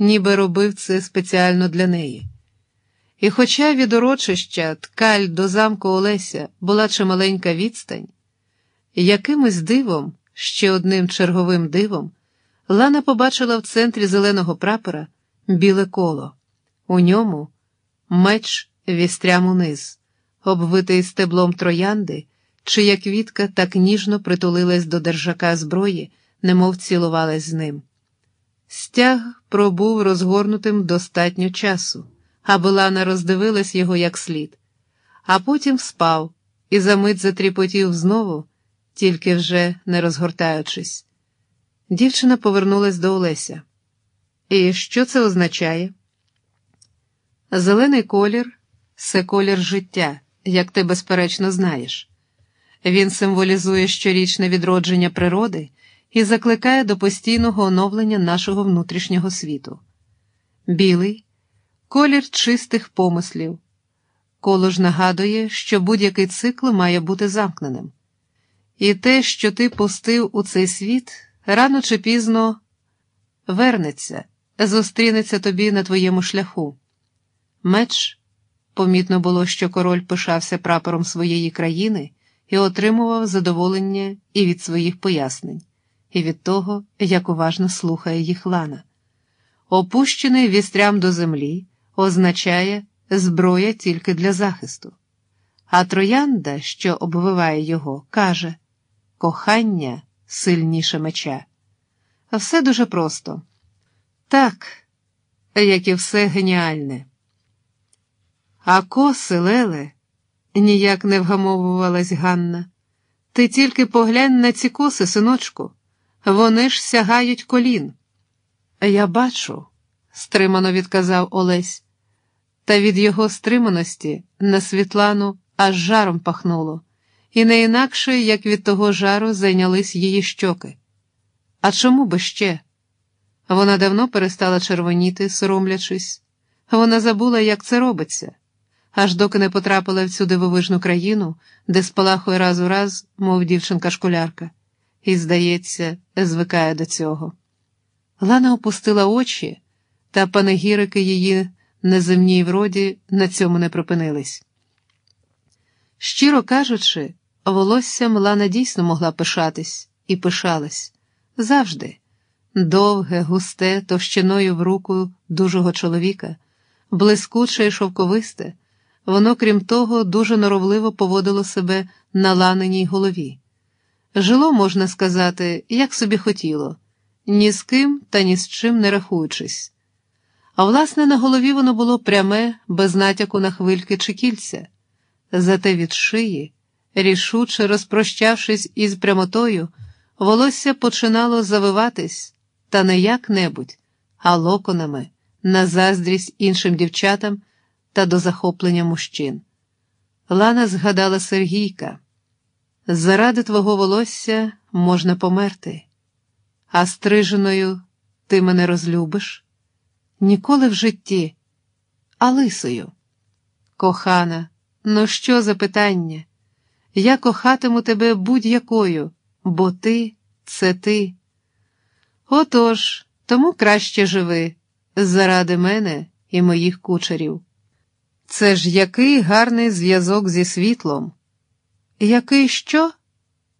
ніби робив це спеціально для неї. І хоча від урочища ткаль до замку Олеся була чималенька відстань, якимось дивом, ще одним черговим дивом, Лана побачила в центрі зеленого прапора біле коло, у ньому меч вістрям униз, обвитий стеблом троянди, чия квітка так ніжно притулилась до держака зброї, немов цілувалась з ним. Стяг пробув розгорнутим достатньо часу, аби Лана роздивилась його як слід, а потім спав і за мить затріпотів знову, тільки вже не розгортаючись. Дівчина повернулась до Олеся. І що це означає? Зелений колір це колір життя, як ти безперечно знаєш. Він символізує щорічне відродження природи і закликає до постійного оновлення нашого внутрішнього світу. Білий колір чистих помислів. Коло ж нагадує, що будь-який цикл має бути замкненим. І те, що ти пустив у цей світ, рано чи пізно вернеться, зустрінеться тобі на твоєму шляху. Меч помітно було, що король пишався прапором своєї країни і отримував задоволення і від своїх пояснень, і від того, як уважно слухає їх лана. Опущений вістрям до землі означає зброя тільки для захисту. А троянда, що обвиває його, каже кохання сильніше меча. Все дуже просто. Так, як і все геніальне. А коси, Леле, ніяк не вгамовувалась Ганна. Ти тільки поглянь на ці коси, синочку, вони ж сягають колін. Я бачу, стримано відказав Олесь, та від його стриманості на Світлану аж жаром пахнуло, і не інакше, як від того жару зайнялись її щоки. А чому би ще? Вона давно перестала червоніти, соромлячись, вона забула, як це робиться аж доки не потрапила в цю дивовижну країну, де спалахує раз у раз, мов дівчинка-школярка, і, здається, звикає до цього. Лана опустила очі, та панегірики її неземній вроді на цьому не припинились. Щиро кажучи, волоссям Лана дійсно могла пишатись і пишалась завжди довге, густе, товщиною в руку дужого чоловіка, блискуче і шовковисте. Воно, крім того, дуже норовливо поводило себе на ланеній голові. Жило, можна сказати, як собі хотіло, ні з ким та ні з чим не рахуючись. А власне, на голові воно було пряме, без натяку на хвильки чи кільця, зате від шиї, рішуче розпрощавшись із прямотою, волосся починало завиватись, та не як-небудь, а локонами, на заздрість іншим дівчатам та до захоплення мужчин. Лана згадала Сергійка заради твого волосся можна померти, а стриженою ти мене розлюбиш ніколи в житті, а лисою. Кохана, ну що за питання? Я кохатиму тебе будь-якою, бо ти це ти. Отож, тому краще живи заради мене і моїх кучерів. Це ж який гарний зв'язок зі світлом. Який що?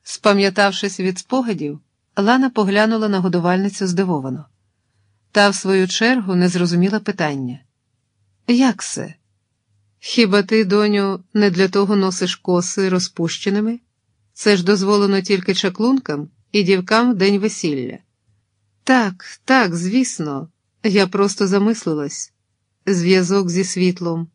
Спам'ятавшись від спогадів, Лана поглянула на годувальницю здивовано. Та, в свою чергу, не зрозуміла питання. Як це? Хіба ти, доню, не для того носиш коси розпущеними? Це ж дозволено тільки чаклункам і дівкам в день весілля. Так, так, звісно, я просто замислилась зв'язок зі світлом.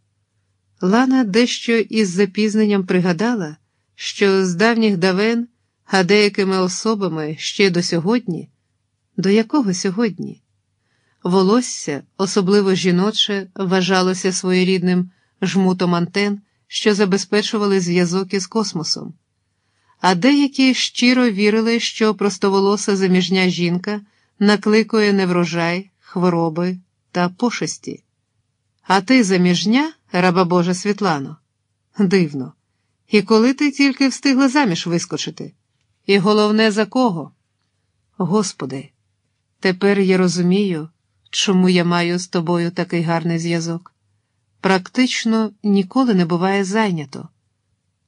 Лана дещо із запізненням пригадала, що з давніх давен, а деякими особами ще до сьогодні, до якого сьогодні? Волосся, особливо жіноче, вважалося своєрідним жмутом антен, що забезпечували зв'язок із космосом, а деякі щиро вірили, що простоволоса заміжня жінка накликує неврожай, хвороби та пошесті. А ти заміжня? раба Божа Світлано. Дивно. І коли ти тільки встигла заміж вискочити? І головне, за кого? Господи, тепер я розумію, чому я маю з тобою такий гарний зв'язок. Практично ніколи не буває зайнято.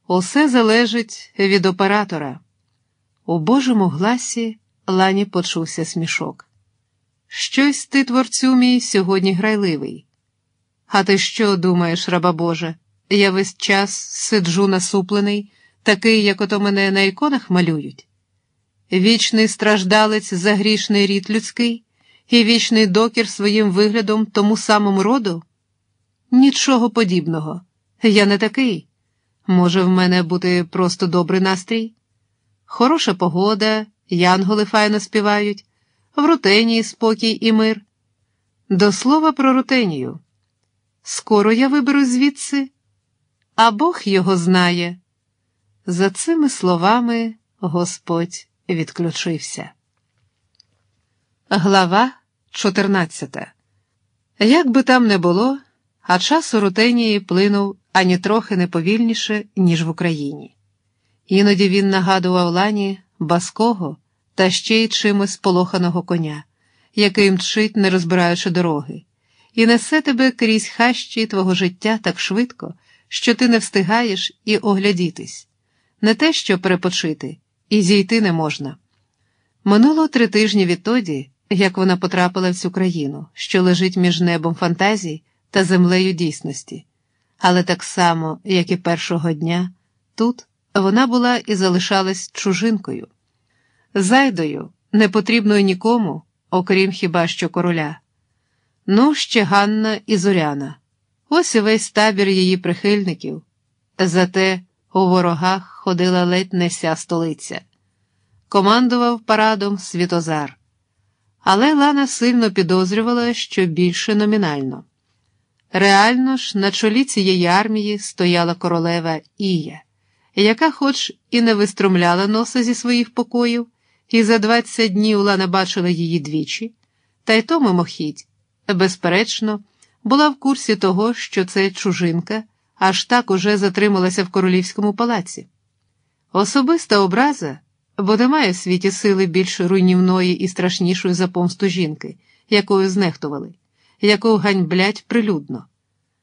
Усе залежить від оператора. У Божому гласі лані почувся смішок. Щось ти, творцю мій, сьогодні грайливий. А ти що думаєш, раба Боже? Я весь час сиджу насуплений, такий, як ото мене на іконах малюють. Вічний страждалець за грішний рід людський і вічний докір своїм виглядом тому самому роду? Нічого подібного. Я не такий. Може, в мене бути просто добрий настрій? Хороша погода, янголи файно співають, в рутенії спокій і мир. До слова про рутенію. Скоро я виберу звідси, а Бог його знає. За цими словами Господь відключився. Глава 14 Як би там не було, а час у рутенії плинув ані трохи не ніж в Україні. Іноді він нагадував лані баского та ще й чимось полоханого коня, який мчить, не розбираючи дороги, і несе тебе крізь хащі твого життя так швидко, що ти не встигаєш і оглядітись, не те, що перепочити, і зійти не можна. Минуло три тижні відтоді, як вона потрапила в цю країну, що лежить між небом фантазій та землею дійсності, але так само, як і першого дня, тут вона була і залишалась чужинкою, зайдою, непотрібною нікому, окрім хіба що короля. Ну, ще Ганна і Зоряна. Ось і весь табір її прихильників. Зате у ворогах ходила ледь не вся столиця. Командував парадом Світозар. Але Лана сильно підозрювала, що більше номінально. Реально ж, на чолі цієї армії стояла королева Ія, яка, хоч і не виструмляла носа зі своїх покоїв, і за 20 днів Лана бачила її двічі, та й то мимохідь, безперечно, була в курсі того, що це чужинка, аж так уже затрималася в королівському палаці. Особиста образа, бо немає в світі сили більш руйнівної і страшнішої за помсту жінки, якою знехтували, яку ганьблять прилюдно.